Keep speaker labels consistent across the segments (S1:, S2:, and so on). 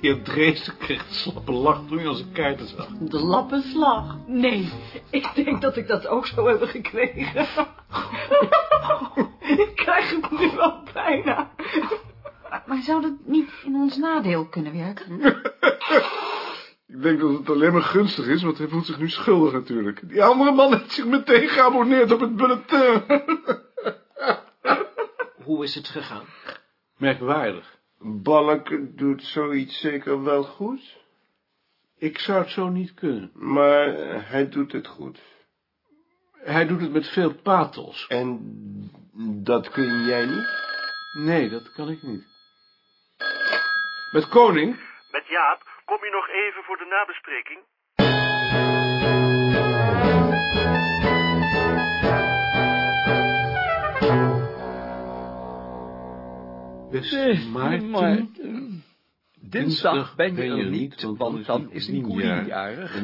S1: heer Dreesen kreeg een slappe lach toen hij als een kaarten zag.
S2: De lappenslag.
S3: Nee, ik denk dat ik dat ook zou hebben gekregen. ik krijg het nu al bijna.
S4: Maar zou dat niet in ons nadeel kunnen werken?
S1: Ik denk dat het alleen maar gunstig is, want hij voelt zich nu schuldig natuurlijk. Die andere man heeft zich meteen geabonneerd op het bulletin.
S2: Hoe is het gegaan?
S1: Merkwaardig.
S5: Balk doet zoiets zeker wel goed,
S1: Ik zou het zo niet kunnen.
S5: maar hij doet het goed.
S1: Hij doet het met veel pathos.
S5: En dat kun jij niet?
S1: Nee, dat kan ik niet. Met koning?
S6: Met Jaap, kom je nog even voor de nabespreking?
S1: Beste Maarten.
S7: Dinsdag ben je er niet, want dan is Nicolie jarig.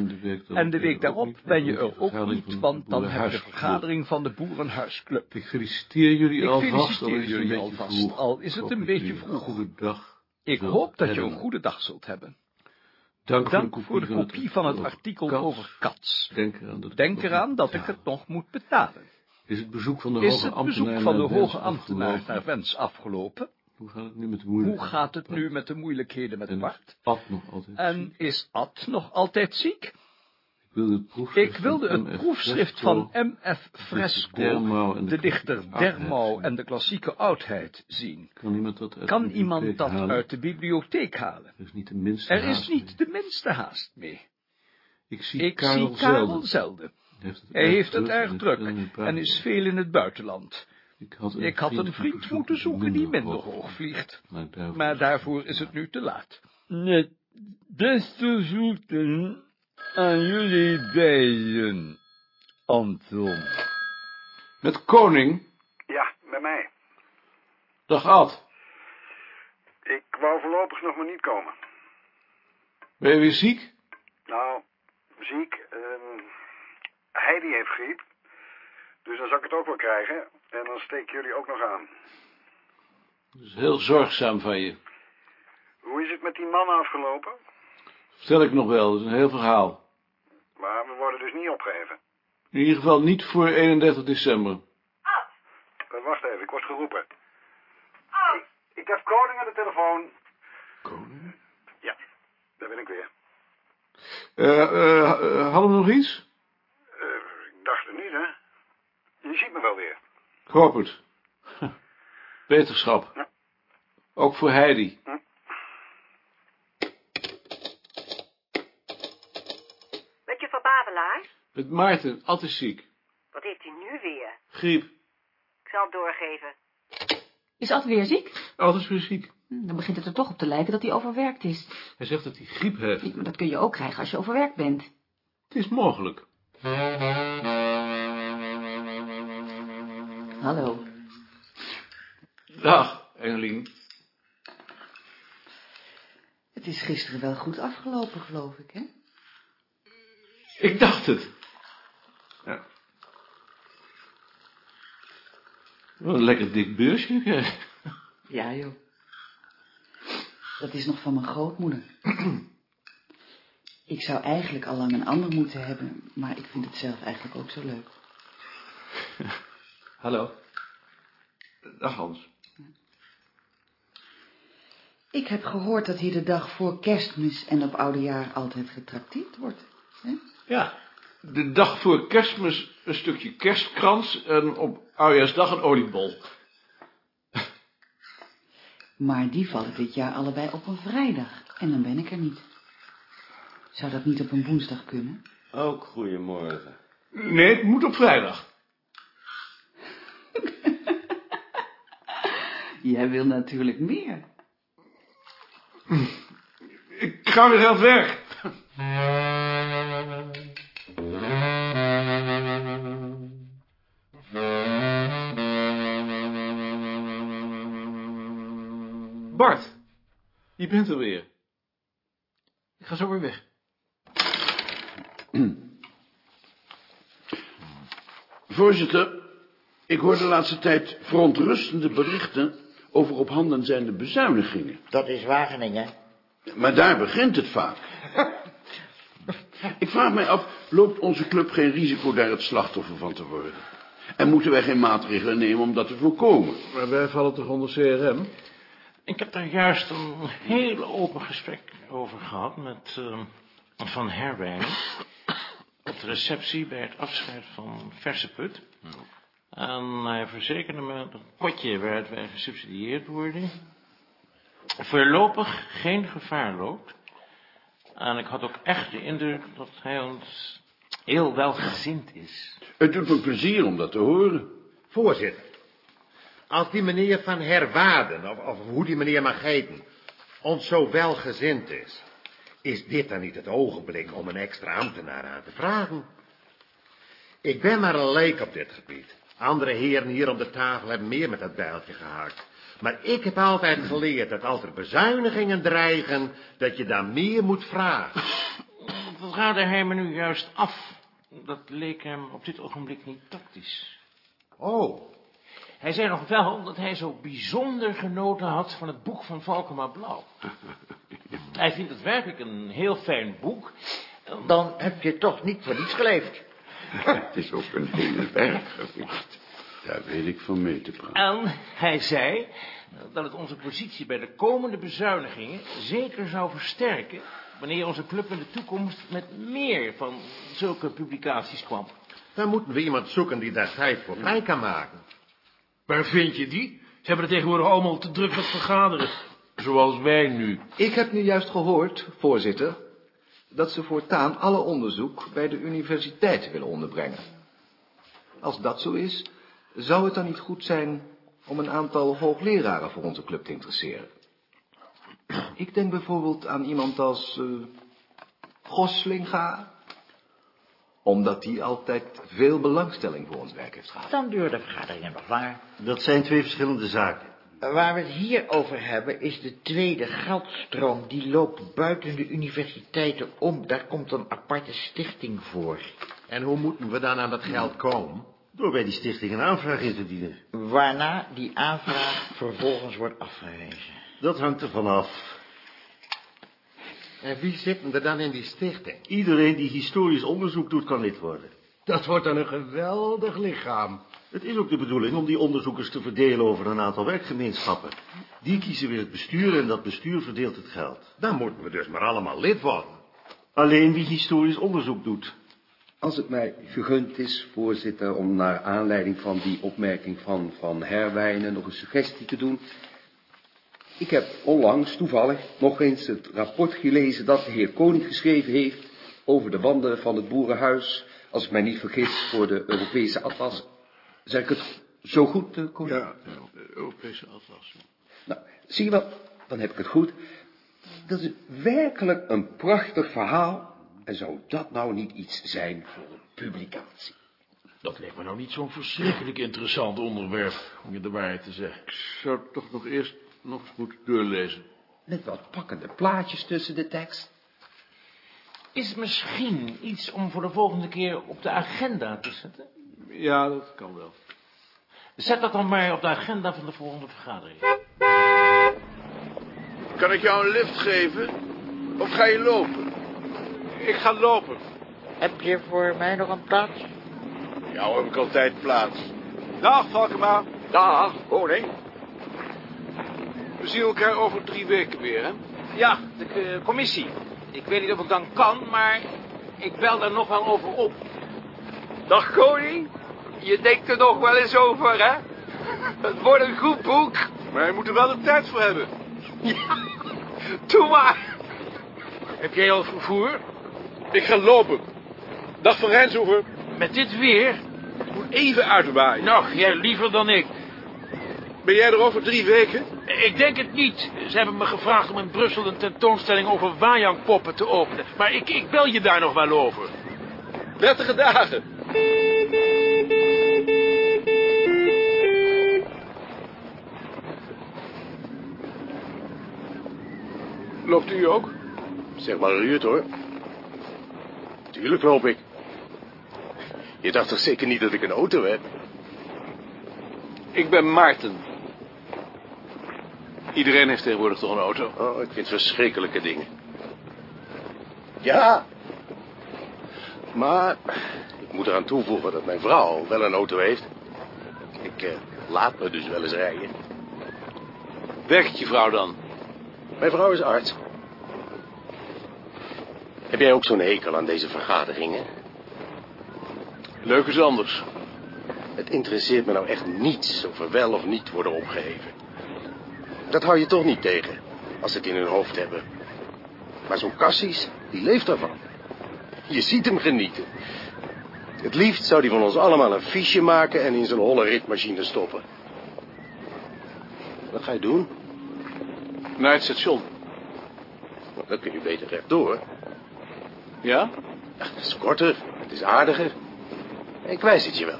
S7: En de week daarop ben je er ook niet, want dan heb je vergadering van de Boerenhuisclub.
S1: Ik feliciteer jullie alvast. al is het een beetje vroeg.
S7: al is het
S1: Ik
S7: een
S1: hoop
S7: beetje
S1: dat jullie
S7: vroeg.
S1: Een goede dag.
S7: Ik
S1: zult
S7: hoop dat je een goede dag zult hebben.
S1: Dank,
S7: Dank voor de kopie van het artikel over Cats.
S1: Denk eraan dat, ik
S7: Denk eraan dat ik het nog moet betalen.
S1: Is het bezoek van de hoge ambtenaar
S7: de
S1: naar Wens afgelopen? Hoe gaat het nu met de moeilijkheden?
S7: Hoe gaat het nu met de moeilijkheden met
S1: En
S7: Bart?
S1: is Ad nog altijd
S7: En
S1: ziek?
S7: is Ad nog altijd ziek?
S1: Ik wilde het proefschrift,
S7: Ik wilde
S1: van
S7: het proefschrift
S1: Fresco,
S7: van M.F. Fresco,
S1: de
S7: de dichter Dermau
S1: zien.
S7: en de klassieke oudheid zien.
S1: Kan iemand dat uit
S7: Kan
S1: de
S7: iemand
S1: bibliotheek
S7: dat
S1: halen?
S7: uit de bibliotheek halen?
S1: Er is niet de minste
S7: Er is
S1: haast
S7: niet
S1: mee.
S7: de minste haast mee.
S1: Ik zie
S7: Ik
S1: Karel
S7: zie Karel
S1: zelden.
S7: zelden.
S1: Heeft het
S7: Hij
S1: erg
S7: heeft het
S1: druk
S7: erg druk en is veel in het buitenland.
S1: Ik had een
S7: Ik had een
S1: moeten
S7: vriend moeten zoeken die minder hoog vliegt.
S1: Maar daarvoor,
S7: Maar daarvoor is het nu te laat.
S8: Met beste groeten aan jullie beiden, Anton.
S1: Met koning?
S6: Ja, met mij.
S1: Dag Ad.
S6: Ik wou voorlopig nog maar niet komen.
S1: Ben je weer ziek?
S6: Nou, ziek. ehm Heidi heeft griep. Dus dan zal ik het ook wel krijgen. En dan steek jullie ook nog aan.
S1: Dat is heel zorgzaam van je.
S6: Hoe is het met die mannen afgelopen?
S1: Vertel ik nog wel, dat is een heel verhaal.
S6: Maar we worden dus niet opgeheven.
S1: In ieder geval niet voor 31 december.
S6: Eh, wacht even, ik word geroepen. Ik, ik heb koning aan de telefoon.
S1: Koning?
S6: Ja, daar ben ik weer.
S1: Eh, eh, eh, hadden we nog iets?
S6: Eh, ik dacht het niet, hè? Je ziet me wel weer.
S1: Ik hoop het. Wetenschap.
S6: Ja.
S1: Ook voor Heidi.
S9: Met je van Bavelaar?
S1: Met Maarten, altijd ziek.
S9: Wat heeft hij nu weer?
S1: Griep.
S9: Ik zal het doorgeven.
S4: Is Ad weer ziek?
S1: Altijd weer ziek.
S4: Hm, Dan begint het er toch op te lijken dat hij overwerkt is.
S1: Hij zegt dat hij griep heeft.
S4: Maar dat kun je ook krijgen als je overwerkt bent.
S1: Het is mogelijk.
S4: Hallo.
S1: Dag, Engelien.
S2: Het is gisteren wel goed afgelopen, geloof ik, hè?
S1: Ik dacht het. Ja. Wat een lekker dik beursje. hè.
S2: Ja, joh. Dat is nog van mijn grootmoeder. ik zou eigenlijk al lang een ander moeten hebben, maar ik vind het zelf eigenlijk ook zo leuk.
S1: Hallo. Dag Hans.
S2: Ik heb gehoord dat hier de dag voor kerstmis en op oudejaar altijd getrakteerd wordt. Hè?
S1: Ja, de dag voor kerstmis een stukje kerstkrans en op oudejaarsdag een oliebol.
S2: Maar die vallen dit jaar allebei op een vrijdag en dan ben ik er niet. Zou dat niet op een woensdag kunnen?
S5: Ook goedemorgen.
S1: Nee, het moet op vrijdag.
S2: Jij wil natuurlijk meer.
S1: Ik ga weer het werk. Bart, je bent er weer. Ik ga zo weer weg.
S10: Voorzitter, ik hoor de laatste tijd verontrustende berichten over op handen zijnde bezuinigingen.
S11: Dat is Wageningen.
S10: Maar daar begint het vaak. Ik vraag mij af, loopt onze club geen risico daar het slachtoffer van te worden? En moeten wij geen maatregelen nemen om dat te voorkomen?
S1: Maar wij vallen toch onder CRM?
S12: Ik heb daar juist een heel open gesprek over gehad met uh, Van Herwijn. Op de receptie bij het afscheid van Verseput. En hij verzekerde me dat het potje waaruit wij gesubsidieerd worden... voorlopig geen gevaar loopt. En ik had ook echt de indruk dat hij ons heel welgezind is.
S10: Het doet me plezier om dat te horen.
S11: Voorzitter, als die meneer van Herwaarden, of, of hoe die meneer mag heten, ons zo welgezind is, is dit dan niet het ogenblik om een extra ambtenaar aan te vragen? Ik ben maar een leek op dit gebied. Andere heren hier om de tafel hebben meer met dat bijltje gehaakt. Maar ik heb altijd geleerd dat als er bezuinigingen dreigen, dat je dan meer moet vragen.
S12: Dat raadde hij me nu juist af. Dat leek hem op dit ogenblik niet tactisch.
S11: Oh.
S12: Hij zei nog wel dat hij zo bijzonder genoten had van het boek van Valkema Blauw. Hij vindt het werkelijk een heel fijn boek.
S11: Dan heb je toch niet voor niets geleefd.
S10: Het is ook een hele werk geweest. Daar weet ik van mee te praten.
S12: En hij zei dat het onze positie bij de komende bezuinigingen zeker zou versterken... wanneer onze club in de toekomst met meer van zulke publicaties kwam.
S11: Dan moeten we iemand zoeken die daar tijd voor vrij kan maken.
S13: Waar vind je die? Ze hebben er tegenwoordig allemaal te druk met vergaderen. Zoals wij nu.
S14: Ik heb nu juist gehoord, voorzitter, dat ze voortaan alle onderzoek bij de universiteit willen onderbrengen. Als dat zo is, zou het dan niet goed zijn om een aantal hoogleraren voor onze club te interesseren? Ik denk bijvoorbeeld aan iemand als uh, Goslinga, omdat die altijd veel belangstelling voor ons werk heeft gehad.
S11: Dan duurt de vergadering nog langer.
S15: Dat zijn twee verschillende zaken.
S11: Waar we het hier over hebben is de tweede geldstroom. Die loopt buiten de universiteiten om. Daar komt een aparte stichting voor. En hoe moeten we dan aan dat geld komen?
S15: Door bij die stichting een aanvraag in te dienen.
S11: Waarna die aanvraag vervolgens wordt afgewezen.
S15: Dat hangt er vanaf.
S11: En wie zit er dan in die stichting?
S15: Iedereen die historisch onderzoek doet, kan lid worden.
S13: Dat wordt dan een geweldig lichaam.
S15: Het is ook de bedoeling om die onderzoekers te verdelen over een aantal werkgemeenschappen. Die kiezen weer het bestuur en dat bestuur verdeelt het geld.
S11: Dan moeten we dus maar allemaal lid worden.
S15: Alleen wie historisch onderzoek doet.
S16: Als het mij gegund is, voorzitter, om naar aanleiding van die opmerking van Van Herwijnen nog een suggestie te doen. Ik heb onlangs toevallig nog eens het rapport gelezen dat de heer Koning geschreven heeft over de wanden van het boerenhuis, als ik mij niet vergis, voor de Europese atlas. Zeg ik het zo goed, uh, Koning?
S1: Ja, de Europese atlas.
S16: Nou, zie je wel, dan heb ik het goed. Dat is werkelijk een prachtig verhaal. En zou dat nou niet iets zijn voor een publicatie?
S13: Dat lijkt me nou niet zo'n verschrikkelijk interessant onderwerp, om je de waarheid te zeggen.
S1: Ik zou het toch nog eerst nog eens moeten doorlezen.
S16: Met wat pakkende plaatjes tussen de tekst.
S12: Is het misschien iets om voor de volgende keer op de agenda te zetten?
S1: Ja, dat kan wel.
S12: Zet dat dan maar op de agenda van de volgende vergadering.
S10: Kan ik jou een lift geven? Of ga je lopen?
S1: Ik ga lopen.
S11: Heb je voor mij nog een plaats?
S10: Ja, heb ik altijd plaats.
S1: Dag, Valkema.
S10: Dag, koning.
S1: We zien elkaar over drie weken weer, hè?
S7: Ja, de uh, commissie. Ik weet niet of ik dan kan, maar ik bel daar nog wel over op.
S17: Dag, koning. Je denkt er nog wel eens over, hè? Het wordt een goed boek.
S1: Maar je moet er wel de tijd voor hebben.
S17: Ja, doe maar.
S7: Heb jij al vervoer?
S1: Ik ga lopen. Dag van Rijnshoeven.
S7: Met dit weer?
S1: Het moet even uitwaaien.
S7: Nou, jij liever dan ik.
S1: Ben jij er over drie weken?
S7: Ik denk het niet. Ze hebben me gevraagd om in Brussel een tentoonstelling over Wajang-poppen te openen. Maar ik, ik bel je daar nog wel over.
S1: Prettige dagen. Loopt u ook?
S10: Zeg maar Ruud, hoor. Tuurlijk loop ik. Je dacht toch zeker niet dat ik een auto heb?
S1: Ik ben Maarten.
S10: Iedereen heeft tegenwoordig toch een auto? Oh, ik vind verschrikkelijke dingen. Ja. Maar ik moet eraan toevoegen dat mijn vrouw wel een auto heeft. Ik eh, laat me dus wel eens rijden. Werkt je vrouw dan? Mijn vrouw is arts. Heb jij ook zo'n hekel aan deze vergaderingen? Leuk is anders. Het interesseert me nou echt niets of er wel of niet worden opgeheven. Dat hou je toch niet tegen, als ze het in hun hoofd hebben. Maar zo'n Cassis, die leeft daarvan. Je ziet hem genieten. Het liefst zou hij van ons allemaal een fiche maken en in zijn holle ritmachine stoppen. Wat ga je doen? Naar het station. Nou, dan kun je beter rechtdoor. Ja? Ach, het is korter, het is aardiger. Ik wijs het je wel.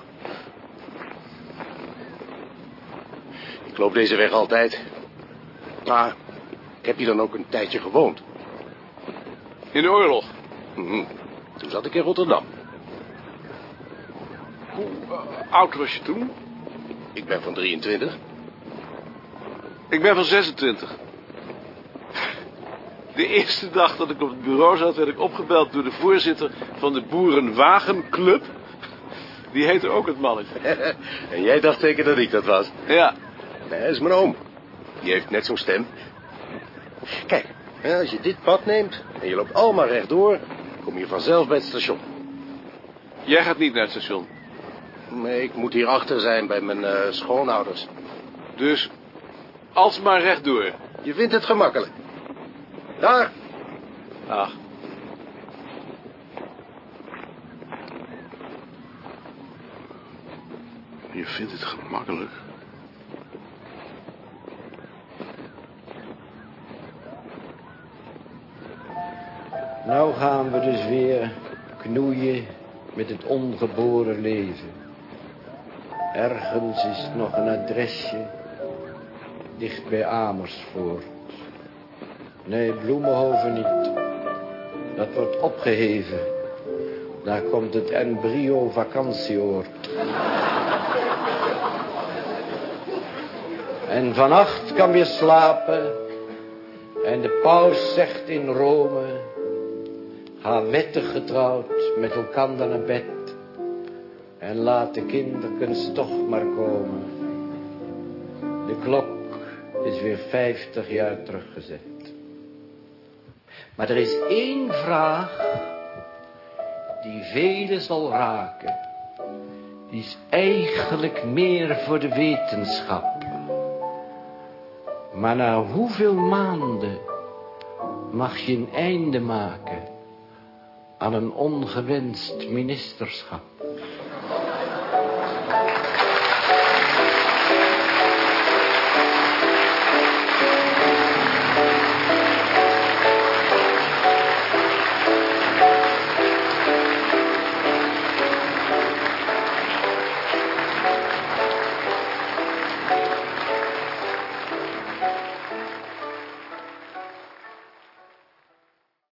S10: Ik loop deze weg altijd. Maar ik heb hier dan ook een tijdje gewoond. In de oorlog? Mhm. Toen zat ik in Rotterdam. Hoe uh, oud was je toen? Ik ben van 23. Ik ben van 26. De eerste dag dat ik op het bureau zat, werd ik opgebeld door de voorzitter van de Boerenwagenclub. Die heette ook het mannetje. en jij dacht zeker dat ik dat was? Ja. Nee, dat is mijn oom. Die heeft net zo'n stem. Kijk, als je dit pad neemt en je loopt allemaal rechtdoor, kom je vanzelf bij het station. Jij gaat niet naar het station? Nee, ik moet hier achter zijn bij mijn uh, schoonouders. Dus, alsmaar rechtdoor. Je vindt het gemakkelijk. Daar. Ach. Je vindt het gemakkelijk.
S18: Nou gaan we dus weer knoeien met het ongeboren leven. Ergens is nog een adresje dicht bij Amersfoort. Nee, Bloemenhoven niet. Dat wordt opgeheven. Daar komt het embryo vakantieoord. En vannacht kan weer slapen. En de paus zegt in Rome... Ga wettig getrouwd met elkaar naar bed. En laat de kinderkens toch maar komen. De klok is weer vijftig jaar teruggezet. Maar er is één vraag die velen zal raken. Die is eigenlijk meer voor de wetenschap. Maar na hoeveel maanden mag je een einde maken aan een ongewenst ministerschap.